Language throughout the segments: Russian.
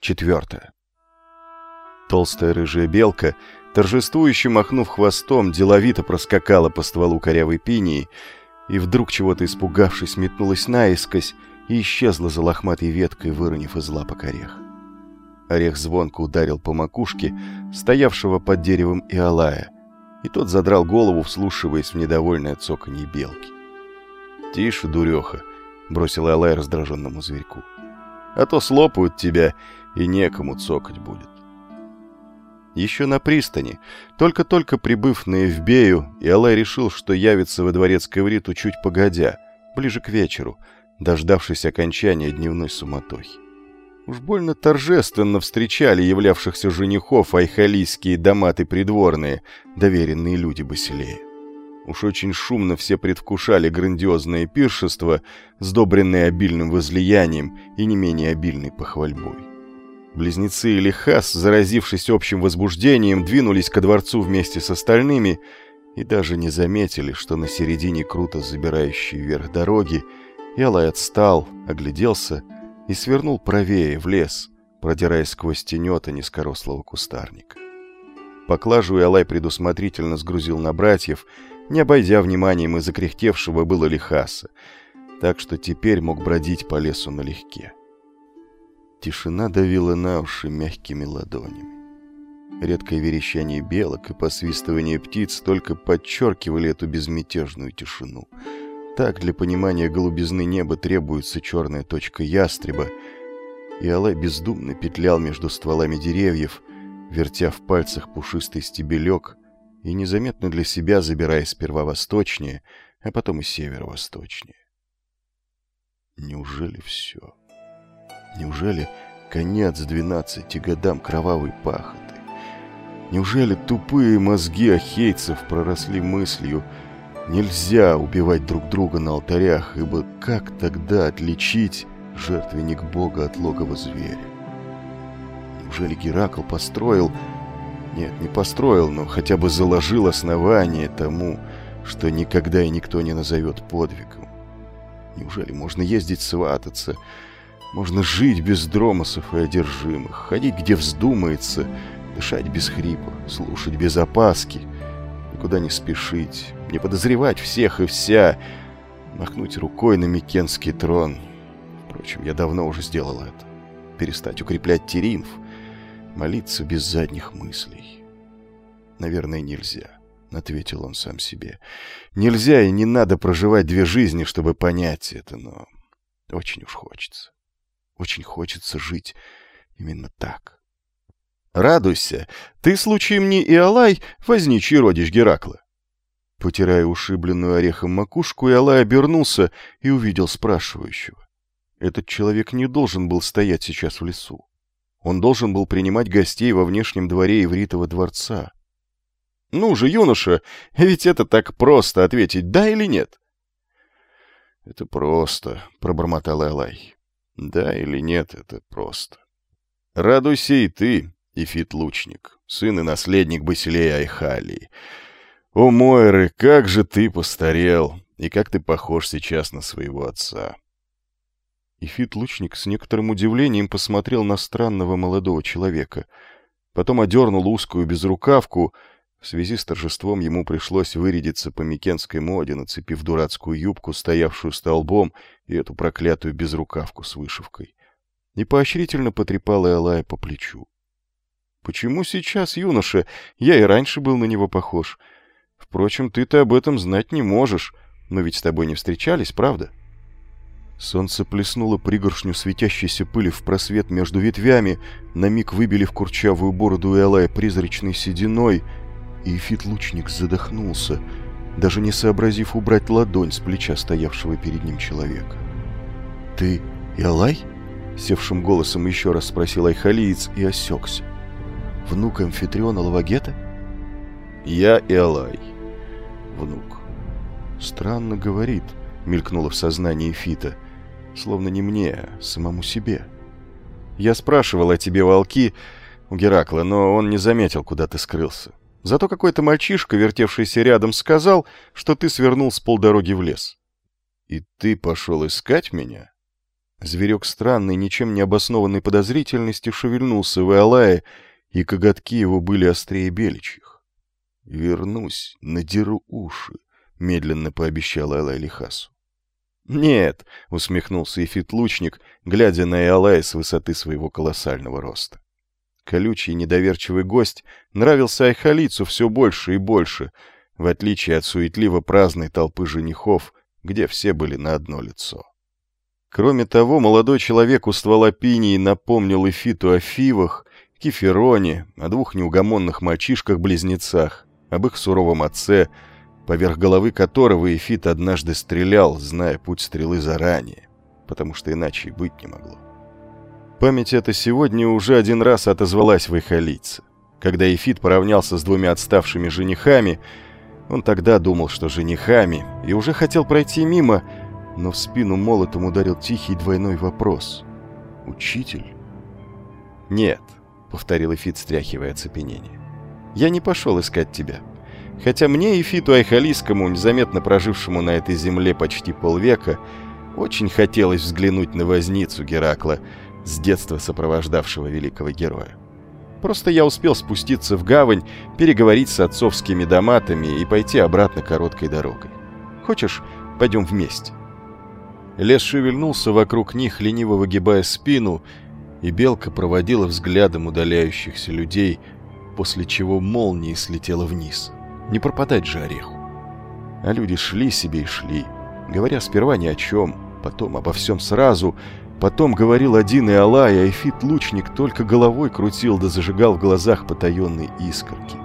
Четвертое. Толстая рыжая белка, торжествующе махнув хвостом, деловито проскакала по стволу корявой пинии и вдруг, чего-то испугавшись, метнулась наискось и исчезла за лохматой веткой, выронив из лапок орех. Орех звонко ударил по макушке стоявшего под деревом Иолая, и тот задрал голову, вслушиваясь в недовольное цоканье белки. «Тише, дуреха!» — бросил Иолай раздраженному зверьку. «А то слопают тебя, и некому цокать будет». Еще на пристани, только-только прибыв на Эвбею, Иолай решил, что явится во дворец Кавриту чуть погодя, ближе к вечеру, дождавшись окончания дневной суматохи. Уж больно торжественно встречали являвшихся женихов айхалийские доматы придворные, доверенные люди Басилея. Уж очень шумно все предвкушали грандиозное пиршество, сдобренное обильным возлиянием и не менее обильной похвальбой. Близнецы Элихас, заразившись общим возбуждением, двинулись ко дворцу вместе с остальными и даже не заметили, что на середине круто забирающей вверх дороги Ялай отстал, огляделся — и свернул правее, в лес, продираясь сквозь тенета низкорослого кустарника. Поклажу Алай предусмотрительно сгрузил на братьев, не обойдя вниманием и закряхтевшего было лихаса, так что теперь мог бродить по лесу налегке. Тишина давила на уши мягкими ладонями. Редкое верещание белок и посвистывание птиц только подчеркивали эту безмятежную тишину — так для понимания голубизны неба требуется черная точка ястреба, и Алай бездумно петлял между стволами деревьев, вертя в пальцах пушистый стебелек и незаметно для себя забираясь сперва восточнее, а потом и северо-восточнее. Неужели все? Неужели конец двенадцати годам кровавой пахоты? Неужели тупые мозги ахейцев проросли мыслью — Нельзя убивать друг друга на алтарях, ибо как тогда отличить жертвенник Бога от логова зверя? Неужели Геракл построил... Нет, не построил, но хотя бы заложил основание тому, что никогда и никто не назовет подвигом? Неужели можно ездить свататься, можно жить без дромосов и одержимых, ходить где вздумается, дышать без хрипа, слушать без опаски — никуда не спешить, не подозревать всех и вся, махнуть рукой на Микенский трон. Впрочем, я давно уже сделал это. Перестать укреплять Теринф, молиться без задних мыслей. Наверное, нельзя, — ответил он сам себе. Нельзя и не надо проживать две жизни, чтобы понять это, но очень уж хочется. Очень хочется жить именно так. Радуйся, ты случаем не Иолай, возничий родич Геракла. Потирая ушибленную орехом макушку, Иолай обернулся и увидел спрашивающего. Этот человек не должен был стоять сейчас в лесу. Он должен был принимать гостей во внешнем дворе Ивритова дворца. «Ну же, юноша, ведь это так просто ответить, да или нет?» «Это просто», — пробормотал Элай. «Да или нет, это просто». «Радуйся и ты, Ифит-лучник, сын и наследник Басилея Айхалии. О, Мойры, как же ты постарел, и как ты похож сейчас на своего отца. Ифит-лучник с некоторым удивлением посмотрел на странного молодого человека. Потом одернул узкую безрукавку. В связи с торжеством ему пришлось вырядиться по микенской моде, нацепив дурацкую юбку, стоявшую столбом, и эту проклятую безрукавку с вышивкой. И поощрительно потрепал Элая по плечу. Почему сейчас, юноша? Я и раньше был на него похож. Впрочем, ты-то об этом знать не можешь. Мы ведь с тобой не встречались, правда? Солнце плеснуло пригоршню светящейся пыли в просвет между ветвями, на миг выбили в курчавую бороду Элая призрачной сединой, и Эфит-лучник задохнулся, даже не сообразив убрать ладонь с плеча стоявшего перед ним человека. «Ты Элай?» — севшим голосом еще раз спросил Айхалиец и осекся внук амфитриона Лавагета? Я Элай, внук. Странно говорит, мелькнуло в сознании Фита, словно не мне, а самому себе. Я спрашивал о тебе, волки, у Геракла, но он не заметил, куда ты скрылся. Зато какой-то мальчишка, вертевшийся рядом, сказал, что ты свернул с полдороги в лес. И ты пошел искать меня? Зверек странной, ничем не обоснованной подозрительности шевельнулся в Иолае, и коготки его были острее беличьих. «Вернусь, надеру уши», — медленно пообещал Элай Лихасу. «Нет», — усмехнулся Ефит-лучник, глядя на Иолая с высоты своего колоссального роста. Колючий недоверчивый гость нравился Айхалицу все больше и больше, в отличие от суетливо праздной толпы женихов, где все были на одно лицо. Кроме того, молодой человек у ствола пинии напомнил Эфиту о Фивах, Кефероне, о двух неугомонных мальчишках-близнецах, об их суровом отце, поверх головы которого Эфит однажды стрелял, зная путь стрелы заранее, потому что иначе и быть не могло. Память эта сегодня уже один раз отозвалась в Эхолице. Когда Эфит поравнялся с двумя отставшими женихами, он тогда думал, что женихами, и уже хотел пройти мимо, но в спину молотом ударил тихий двойной вопрос. «Учитель?» «Нет», — повторил Эфит, стряхивая оцепенение. «Я не пошел искать тебя. Хотя мне, Эфиту Айхалийскому, незаметно прожившему на этой земле почти полвека, очень хотелось взглянуть на возницу Геракла, с детства сопровождавшего великого героя. Просто я успел спуститься в гавань, переговорить с отцовскими доматами и пойти обратно короткой дорогой. Хочешь, пойдем вместе?» Лес шевельнулся вокруг них, лениво выгибая спину, и белка проводила взглядом удаляющихся людей, после чего молнией слетела вниз. Не пропадать же ореху. А люди шли себе и шли, говоря сперва ни о чем, потом обо всем сразу, потом говорил один и Алай, а Эфит-лучник только головой крутил да зажигал в глазах потаенные искорки.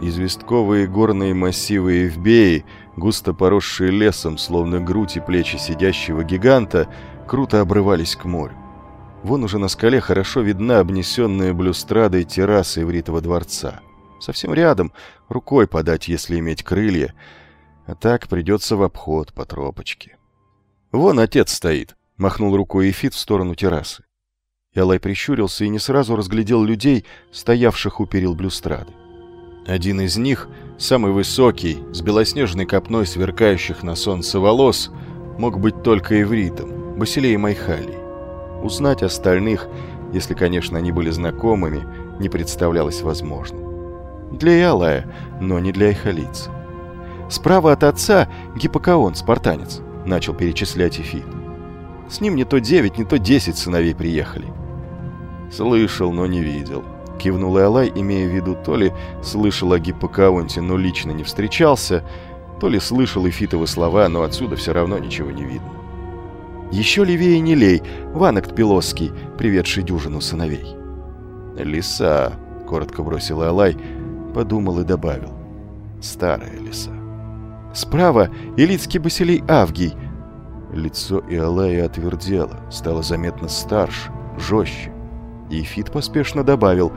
Известковые горные массивы Эвбеи, густо поросшие лесом, словно грудь и плечи сидящего гиганта, круто обрывались к морю. Вон уже на скале хорошо видна обнесенная блюстрадой терраса Ивритова дворца. Совсем рядом, рукой подать, если иметь крылья. А так придется в обход по тропочке. «Вон отец стоит», — махнул рукой Эфит в сторону террасы. Ялай прищурился и не сразу разглядел людей, стоявших у перил блюстрады. Один из них, самый высокий, с белоснежной копной сверкающих на солнце волос, мог быть только ивритом, Басилеем Майхали. Узнать остальных, если, конечно, они были знакомыми, не представлялось возможным. Для Иалая, но не для Айхалица. Справа от отца Гиппокаон, спартанец, начал перечислять Эфит. С ним не то девять, не то десять сыновей приехали. Слышал, но не видел. — кивнул Элай, имея в виду то ли слышал о Гиппокаонте, но лично не встречался, то ли слышал Эфитовы слова, но отсюда все равно ничего не видно. «Еще левее не лей, Ванакт Пилосский, приведший дюжину сыновей». «Лиса», — коротко бросил Алай, подумал и добавил. «Старая лиса». «Справа Элитский Басилей Авгий». Лицо Иолая отвердело, стало заметно старше, жестче. И Фит поспешно добавил,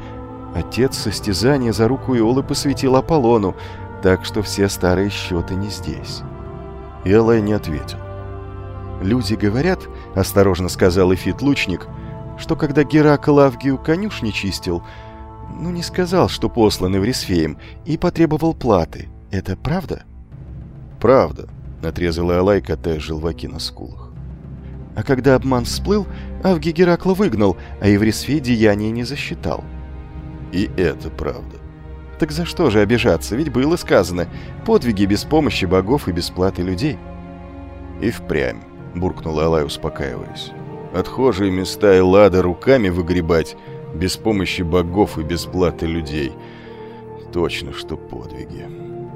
«Отец состязания за руку Иолы посвятил Аполлону, так что все старые счеты не здесь». Элай не ответил. «Люди говорят, — осторожно сказал Эфит лучник, — что когда Геракл Авгию конюшни чистил, ну, не сказал, что послан Эврисфеем, и потребовал платы. Это правда?» «Правда», — отрезал Элай, катая желваки на скулах. А когда обман всплыл, Авги Геракла выгнал, а Еврисфей деяния не засчитал. И это правда. Так за что же обижаться? Ведь было сказано, подвиги без помощи богов и бесплаты людей. И впрямь, буркнул Алай, успокаиваясь. Отхожие места и лада руками выгребать, без помощи богов и бесплаты людей. Точно, что подвиги.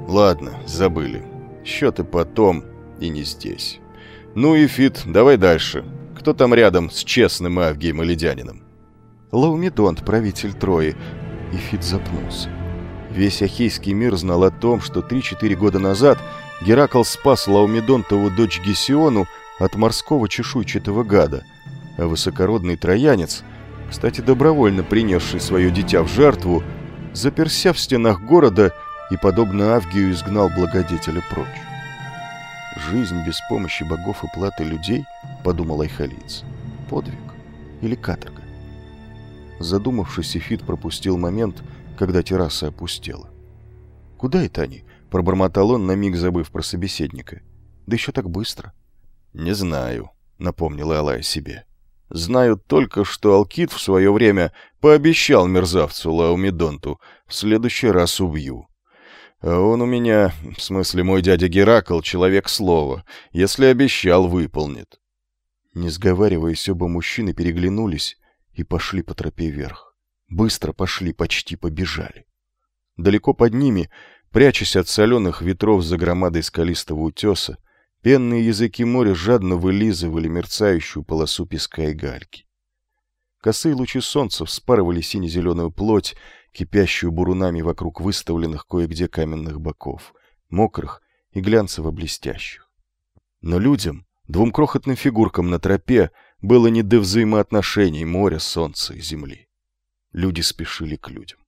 Ладно, забыли. Счеты потом и не здесь. «Ну и Фит, давай дальше. Кто там рядом с честным Авгием и Ледянином?» Лаумедонт, правитель Трои. И Фит запнулся. Весь Ахейский мир знал о том, что 3-4 года назад Геракл спас Лаумедонтову дочь Гесиону от морского чешуйчатого гада, а высокородный троянец, кстати, добровольно принесший свое дитя в жертву, заперся в стенах города и, подобно Авгию, изгнал благодетеля прочь. Жизнь без помощи богов и платы людей, подумал Айхалиц, подвиг или каторга. Задумавшись, Эфит пропустил момент, когда терраса опустела. «Куда это они?» — пробормотал он, на миг забыв про собеседника. «Да еще так быстро». «Не знаю», — напомнила Алая себе. «Знаю только, что Алкид в свое время пообещал мерзавцу Лаумедонту «в следующий раз убью». А он у меня, в смысле мой дядя Геракл, человек слова. Если обещал, выполнит». Не сговариваясь, оба мужчины переглянулись и пошли по тропе вверх. Быстро пошли, почти побежали. Далеко под ними, прячась от соленых ветров за громадой скалистого утеса, Пенные языки моря жадно вылизывали мерцающую полосу песка и гальки. Косые лучи солнца вспарывали сине-зеленую плоть, кипящую бурунами вокруг выставленных кое-где каменных боков, мокрых и глянцево-блестящих. Но людям, двум крохотным фигуркам на тропе, было не до взаимоотношений моря, солнца и земли. Люди спешили к людям.